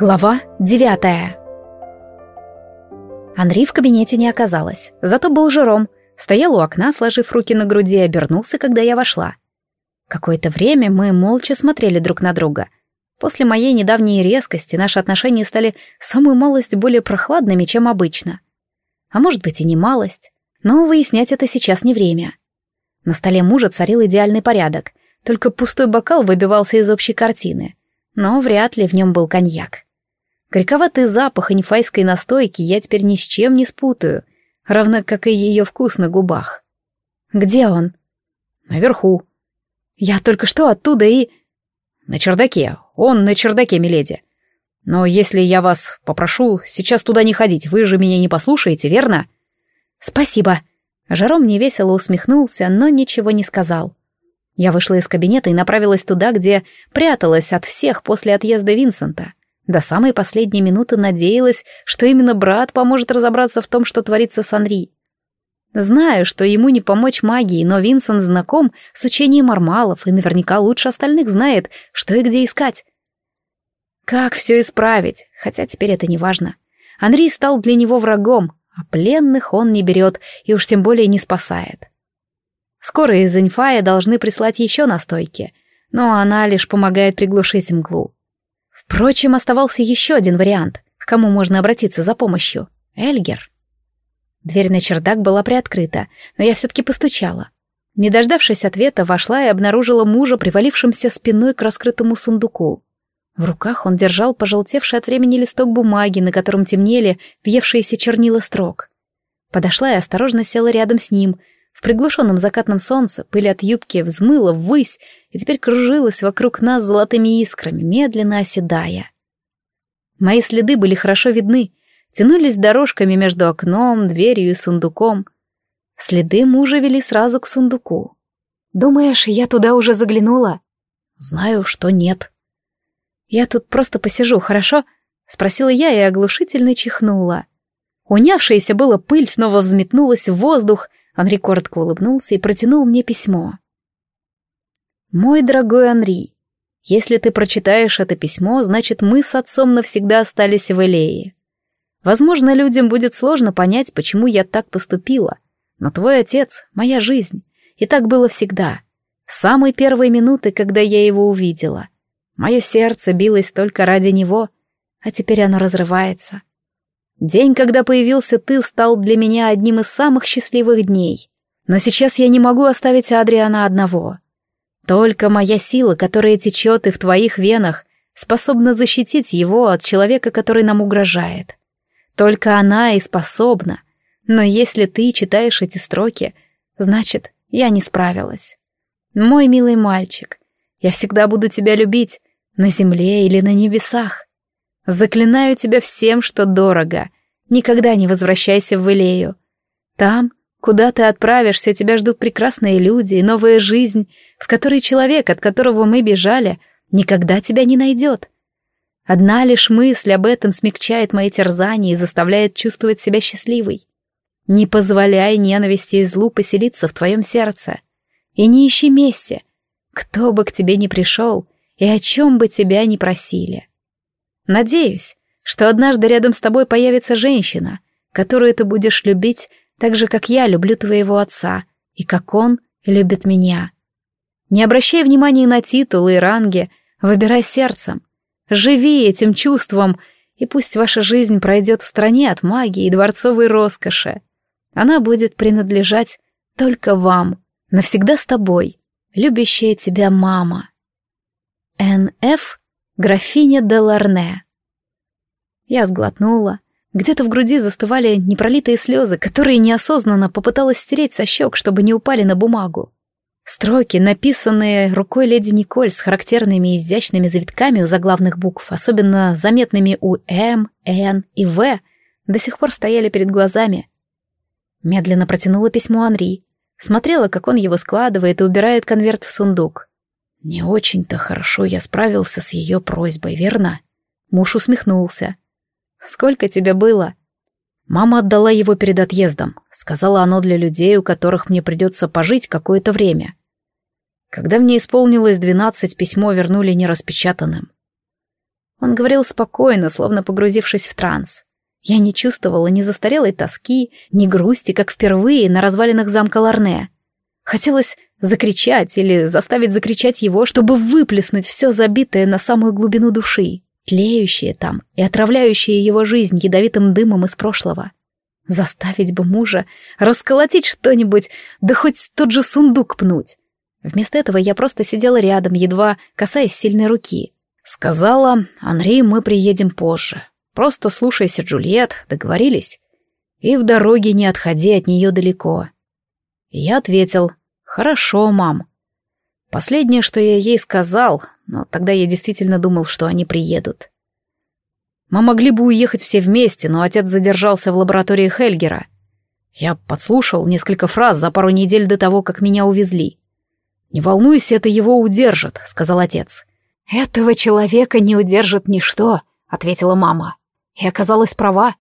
Глава девятая Анри в кабинете не оказалось, зато был Жером. Стоял у окна, сложив руки на груди, и обернулся, когда я вошла. Какое-то время мы молча смотрели друг на друга. После моей недавней резкости наши отношения стали самую малость более прохладными, чем обычно. А может быть и не малость, но выяснять это сейчас не время. На столе мужа царил идеальный порядок, только пустой бокал выбивался из общей картины. Но вряд ли в нем был коньяк. Горьковатый запах анифайской настойки я теперь ни с чем не спутаю, равно как и ее вкус на губах. Где он? Наверху. Я только что оттуда и... На чердаке. Он на чердаке, миледи. Но если я вас попрошу сейчас туда не ходить, вы же меня не послушаете, верно? Спасибо. Жаром невесело усмехнулся, но ничего не сказал. Я вышла из кабинета и направилась туда, где пряталась от всех после отъезда Винсента. До самой последней минуты надеялась, что именно брат поможет разобраться в том, что творится с Анри. Знаю, что ему не помочь магии, но Винсент знаком с учением армалов и наверняка лучше остальных знает, что и где искать. Как все исправить, хотя теперь это не важно. Анри стал для него врагом, а пленных он не берет и уж тем более не спасает. Скоро из Инфая должны прислать еще настойки, но она лишь помогает приглушить мглу. Впрочем, оставался еще один вариант, к кому можно обратиться за помощью. Эльгер. Дверь на чердак была приоткрыта, но я все-таки постучала. Не дождавшись ответа, вошла и обнаружила мужа, привалившимся спиной к раскрытому сундуку. В руках он держал пожелтевший от времени листок бумаги, на котором темнели въевшиеся чернила строк. Подошла и осторожно села рядом с ним. В приглушенном закатном солнце пыль от юбки взмыла ввысь, и теперь кружилась вокруг нас золотыми искрами, медленно оседая. Мои следы были хорошо видны, тянулись дорожками между окном, дверью и сундуком. Следы мужа вели сразу к сундуку. «Думаешь, я туда уже заглянула?» «Знаю, что нет». «Я тут просто посижу, хорошо?» — спросила я и оглушительно чихнула. Унявшаяся была пыль снова взметнулась в воздух, Анри коротко улыбнулся и протянул мне письмо. Мой дорогой Анри, если ты прочитаешь это письмо, значит, мы с отцом навсегда остались в Элее. Возможно, людям будет сложно понять, почему я так поступила, но твой отец — моя жизнь, и так было всегда. С самой первой минуты, когда я его увидела. Мое сердце билось только ради него, а теперь оно разрывается. День, когда появился ты, стал для меня одним из самых счастливых дней. Но сейчас я не могу оставить Адриана одного. Только моя сила, которая течет и в твоих венах, способна защитить его от человека, который нам угрожает. Только она и способна. Но если ты читаешь эти строки, значит, я не справилась. Мой милый мальчик, я всегда буду тебя любить, на земле или на небесах. Заклинаю тебя всем, что дорого. Никогда не возвращайся в Илею. Там, куда ты отправишься, тебя ждут прекрасные люди и новая жизнь, в которой человек, от которого мы бежали, никогда тебя не найдет. Одна лишь мысль об этом смягчает мои терзания и заставляет чувствовать себя счастливой. Не позволяй ненависти и злу поселиться в твоем сердце. И не ищи мести, кто бы к тебе ни пришел и о чем бы тебя ни просили. Надеюсь, что однажды рядом с тобой появится женщина, которую ты будешь любить так же, как я люблю твоего отца, и как он любит меня. Не обращай внимания на титулы и ранги, выбирай сердцем. Живи этим чувством, и пусть ваша жизнь пройдет в стране от магии и дворцовой роскоши. Она будет принадлежать только вам, навсегда с тобой, любящая тебя мама. Н.Ф. Графиня де Ларне. Я сглотнула. Где-то в груди застывали непролитые слезы, которые неосознанно попыталась стереть со щек, чтобы не упали на бумагу. Строки, написанные рукой леди Николь с характерными изящными завитками у заглавных букв, особенно заметными у М, Н и В, до сих пор стояли перед глазами. Медленно протянула письмо Анри, смотрела, как он его складывает и убирает конверт в сундук. «Не очень-то хорошо я справился с ее просьбой, верно?» Муж усмехнулся. «Сколько тебе было?» Мама отдала его перед отъездом. Сказала оно для людей, у которых мне придется пожить какое-то время. Когда мне исполнилось двенадцать, письмо вернули нераспечатанным. Он говорил спокойно, словно погрузившись в транс. Я не чувствовала ни застарелой тоски, ни грусти, как впервые на развалинах замка Ларне. Хотелось закричать или заставить закричать его, чтобы выплеснуть все забитое на самую глубину души, тлеющее там и отравляющее его жизнь ядовитым дымом из прошлого. Заставить бы мужа расколотить что-нибудь, да хоть тот же сундук пнуть. Вместо этого я просто сидела рядом, едва касаясь сильной руки. Сказала, Анри, мы приедем позже. Просто слушайся, Джульет, договорились? И в дороге не отходи от нее далеко. я ответил, хорошо, мам. Последнее, что я ей сказал, но тогда я действительно думал, что они приедут. Мы могли бы уехать все вместе, но отец задержался в лаборатории Хельгера. Я подслушал несколько фраз за пару недель до того, как меня увезли. «Не волнуйся, это его удержит», — сказал отец. «Этого человека не удержит ничто», — ответила мама и оказалась права.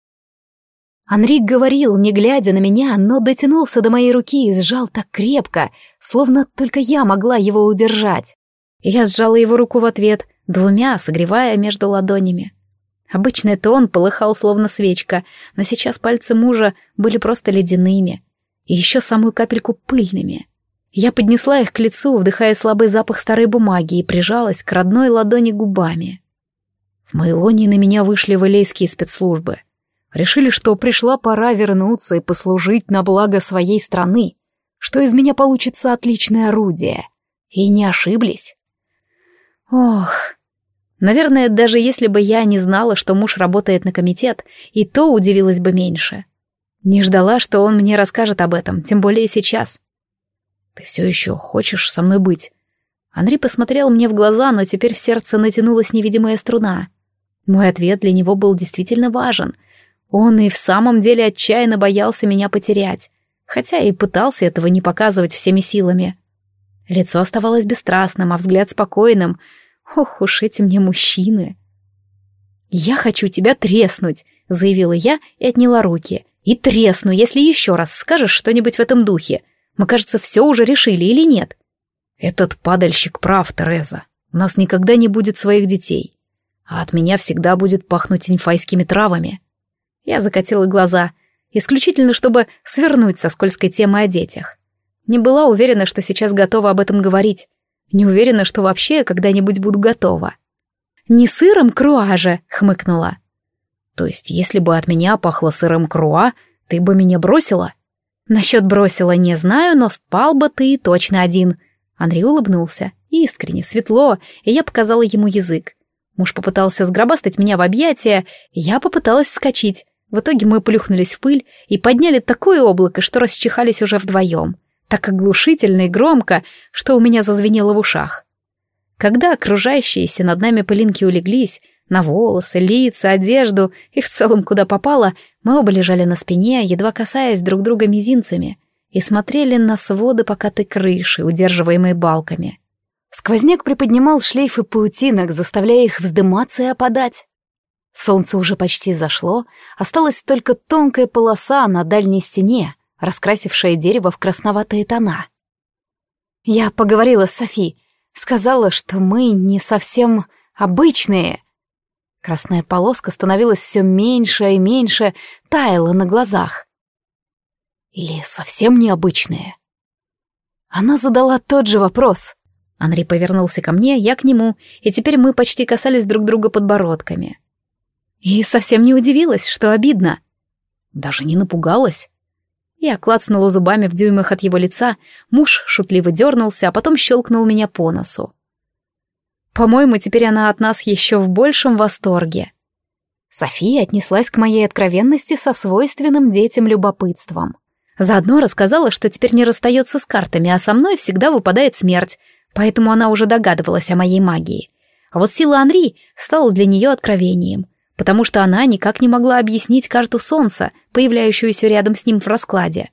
Анрик говорил, не глядя на меня, но дотянулся до моей руки и сжал так крепко, словно только я могла его удержать. Я сжала его руку в ответ, двумя, согревая между ладонями. Обычно это он полыхал, словно свечка, но сейчас пальцы мужа были просто ледяными, и еще самую капельку пыльными. Я поднесла их к лицу, вдыхая слабый запах старой бумаги, и прижалась к родной ладони губами. В Майлоне на меня вышли валейские спецслужбы. Решили, что пришла пора вернуться и послужить на благо своей страны, что из меня получится отличное орудие. И не ошиблись. Ох, наверное, даже если бы я не знала, что муж работает на комитет, и то удивилась бы меньше. Не ждала, что он мне расскажет об этом, тем более сейчас. «Ты все еще хочешь со мной быть?» Анри посмотрел мне в глаза, но теперь в сердце натянулась невидимая струна. Мой ответ для него был действительно важен. Он и в самом деле отчаянно боялся меня потерять, хотя и пытался этого не показывать всеми силами. Лицо оставалось бесстрастным, а взгляд спокойным. Ох уж эти мне мужчины. «Я хочу тебя треснуть», — заявила я и отняла руки. «И тресну, если еще раз скажешь что-нибудь в этом духе. Мы, кажется, все уже решили или нет?» «Этот падальщик прав, Тереза. У нас никогда не будет своих детей а от меня всегда будет пахнуть инфайскими травами. Я закатила глаза, исключительно чтобы свернуть со скользкой темы о детях. Не была уверена, что сейчас готова об этом говорить. Не уверена, что вообще когда-нибудь буду готова. «Не сыром круа же», — хмыкнула. «То есть, если бы от меня пахло сыром круа, ты бы меня бросила?» «Насчет бросила не знаю, но спал бы ты точно один». Андрей улыбнулся. Искренне, светло, и я показала ему язык. Муж попытался сгробастать меня в объятия, я попыталась вскочить. В итоге мы плюхнулись в пыль и подняли такое облако, что расчихались уже вдвоем. Так оглушительно и громко, что у меня зазвенело в ушах. Когда окружающиеся над нами пылинки улеглись, на волосы, лица, одежду и в целом куда попало, мы оба лежали на спине, едва касаясь друг друга мизинцами, и смотрели на своды покатой крыши, удерживаемой балками. Сквозняк приподнимал шлейфы паутинок, заставляя их вздыматься и опадать. Солнце уже почти зашло, осталась только тонкая полоса на дальней стене, раскрасившая дерево в красноватые тона. Я поговорила с Софи, сказала, что мы не совсем обычные. Красная полоска становилась все меньше и меньше, таяла на глазах. Или совсем необычные? Она задала тот же вопрос. Анри повернулся ко мне, я к нему, и теперь мы почти касались друг друга подбородками. И совсем не удивилась, что обидно. Даже не напугалась. Я клацнула зубами в дюймах от его лица, муж шутливо дернулся, а потом щелкнул меня по носу. По-моему, теперь она от нас еще в большем восторге. София отнеслась к моей откровенности со свойственным детям любопытством. Заодно рассказала, что теперь не расстается с картами, а со мной всегда выпадает смерть, поэтому она уже догадывалась о моей магии. А вот сила Анри стала для нее откровением, потому что она никак не могла объяснить карту Солнца, появляющуюся рядом с ним в раскладе.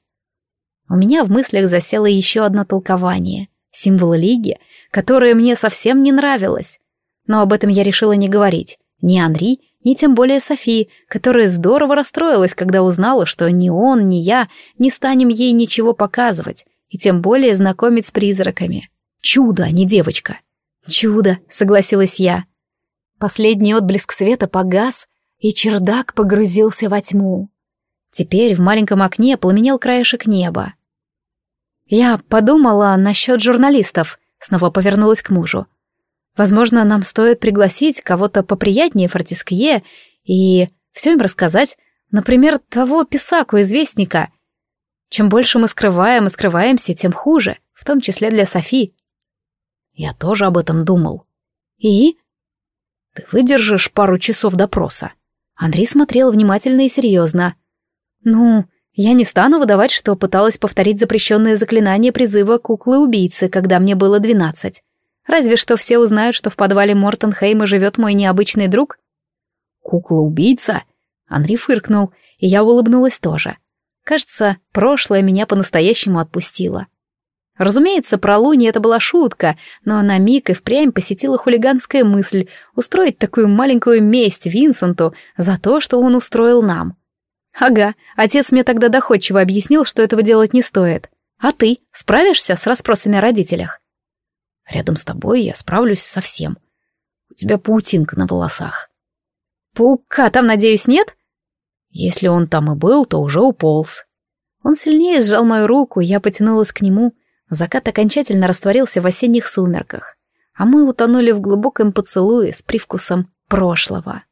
У меня в мыслях засело еще одно толкование — символ Лиги, которое мне совсем не нравилось. Но об этом я решила не говорить. Ни Анри, ни тем более Софи, которая здорово расстроилась, когда узнала, что ни он, ни я не станем ей ничего показывать, и тем более знакомить с призраками. Чудо, а не девочка. Чудо, согласилась я. Последний отблеск света погас, и чердак погрузился во тьму. Теперь в маленьком окне пламенел краешек неба. Я подумала насчет журналистов, снова повернулась к мужу. Возможно, нам стоит пригласить кого-то поприятнее Фортискье и все им рассказать, например, того писаку-известника. Чем больше мы скрываем и скрываемся, тем хуже, в том числе для Софи. Я тоже об этом думал. И? Ты выдержишь пару часов допроса? Андрей смотрел внимательно и серьезно. Ну, я не стану выдавать, что пыталась повторить запрещенное заклинание призыва куклы-убийцы, когда мне было двенадцать. Разве что все узнают, что в подвале Мортенхейма живет мой необычный друг. Кукла-убийца? Андрей фыркнул, и я улыбнулась тоже. Кажется, прошлое меня по-настоящему отпустило. Разумеется, про Луни это была шутка, но на миг и впрямь посетила хулиганская мысль устроить такую маленькую месть Винсенту за то, что он устроил нам. Ага, отец мне тогда доходчиво объяснил, что этого делать не стоит. А ты справишься с расспросами о родителях? Рядом с тобой я справлюсь со всем. У тебя паутинка на волосах. Паука там, надеюсь, нет? Если он там и был, то уже уполз. Он сильнее сжал мою руку, я потянулась к нему. Закат окончательно растворился в осенних сумерках, а мы утонули в глубоком поцелуе с привкусом прошлого.